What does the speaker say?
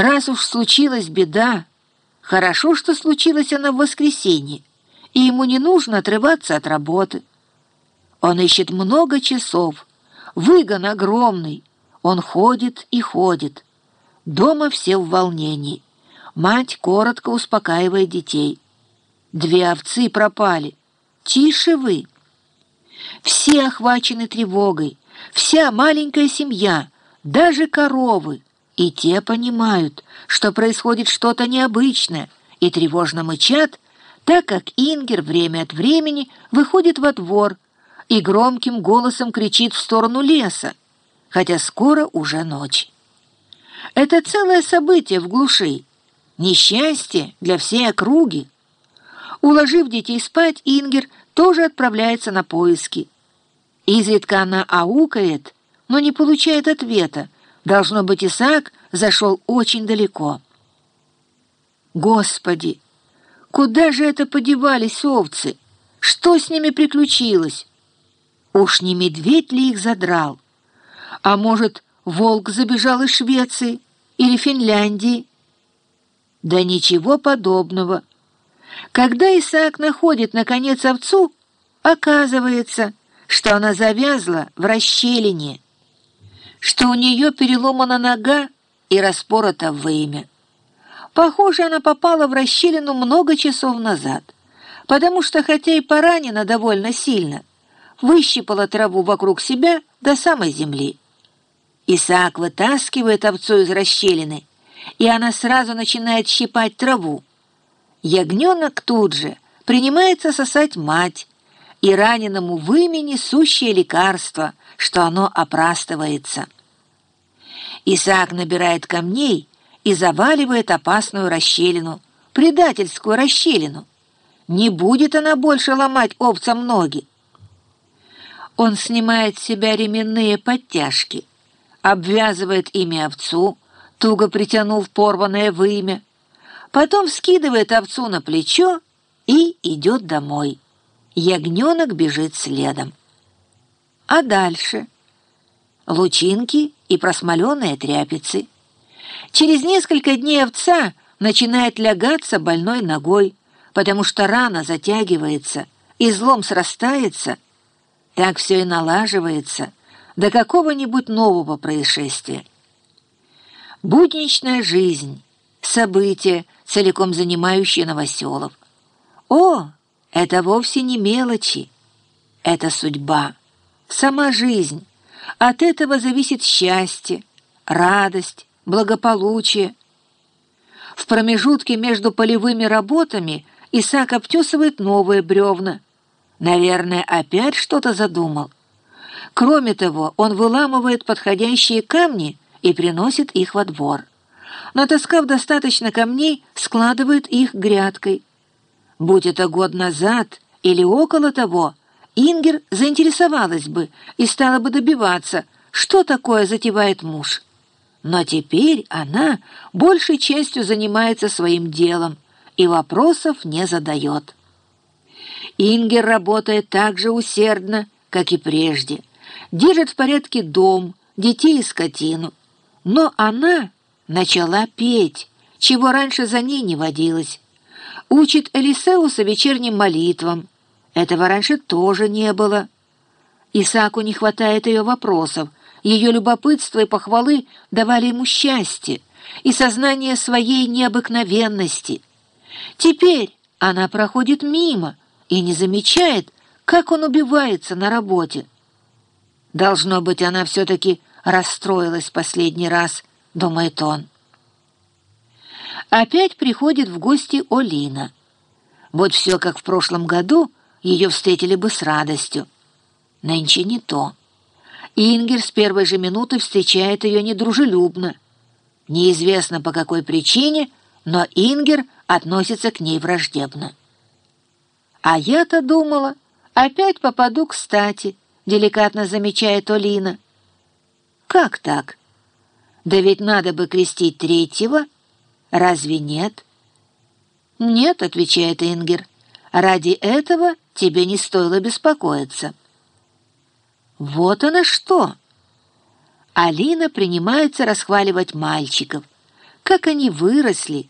Раз уж случилась беда, хорошо, что случилась она в воскресенье, и ему не нужно отрываться от работы. Он ищет много часов, выгон огромный, он ходит и ходит. Дома все в волнении. Мать коротко успокаивает детей. Две овцы пропали. Тише вы. Все охвачены тревогой, вся маленькая семья, даже коровы. И те понимают, что происходит что-то необычное, и тревожно мычат, так как Ингер время от времени выходит во двор и громким голосом кричит в сторону леса, хотя скоро уже ночь. Это целое событие в глуши, несчастье для всей округи. Уложив детей спать, Ингер тоже отправляется на поиски. Изредка она аукает, но не получает ответа, Должно быть, Исаак зашел очень далеко. Господи, куда же это подевались овцы? Что с ними приключилось? Уж не медведь ли их задрал? А может, волк забежал из Швеции или Финляндии? Да ничего подобного. Когда Исаак находит, наконец, овцу, оказывается, что она завязла в расщелине, что у нее переломана нога и распорота вымя. Похоже, она попала в расщелину много часов назад, потому что, хотя и поранена довольно сильно, выщипала траву вокруг себя до самой земли. Исаак вытаскивает овцу из расщелины, и она сразу начинает щипать траву. Ягненок тут же принимается сосать мать, и раненому выме несущее лекарство, что оно опрастывается. Исаак набирает камней и заваливает опасную расщелину, предательскую расщелину. Не будет она больше ломать овцам ноги. Он снимает с себя ременные подтяжки, обвязывает ими овцу, туго притянув порванное вымя, потом скидывает овцу на плечо и идет домой. Ягненок бежит следом. А дальше? Лучинки и просмоленные тряпицы. Через несколько дней овца начинает лягаться больной ногой, потому что рана затягивается, и злом срастается. Так все и налаживается до какого-нибудь нового происшествия. Будничная жизнь, события, целиком занимающие новоселов. О, это вовсе не мелочи, это судьба, сама жизнь. От этого зависит счастье, радость, благополучие. В промежутке между полевыми работами Исаак обтесывает новые бревна. Наверное, опять что-то задумал. Кроме того, он выламывает подходящие камни и приносит их во двор. Натаскав достаточно камней, складывает их грядкой. Будь это год назад или около того, Ингер заинтересовалась бы и стала бы добиваться, что такое затевает муж. Но теперь она большей частью занимается своим делом и вопросов не задает. Ингер работает так же усердно, как и прежде, держит в порядке дом, детей и скотину. Но она начала петь, чего раньше за ней не водилось учит Элисеуса вечерним молитвам. Этого раньше тоже не было. Исааку не хватает ее вопросов. Ее любопытство и похвалы давали ему счастье и сознание своей необыкновенности. Теперь она проходит мимо и не замечает, как он убивается на работе. Должно быть, она все-таки расстроилась последний раз, думает он. Опять приходит в гости Олина. Вот все как в прошлом году, ее встретили бы с радостью. Нынче не то. Ингер с первой же минуты встречает ее недружелюбно. Неизвестно по какой причине, но Ингер относится к ней враждебно. «А я-то думала, опять попаду кстати», — деликатно замечает Олина. «Как так? Да ведь надо бы крестить третьего», — Разве нет? Нет, отвечает Ингер. Ради этого тебе не стоило беспокоиться. Вот она что! Алина принимается расхваливать мальчиков. как они выросли!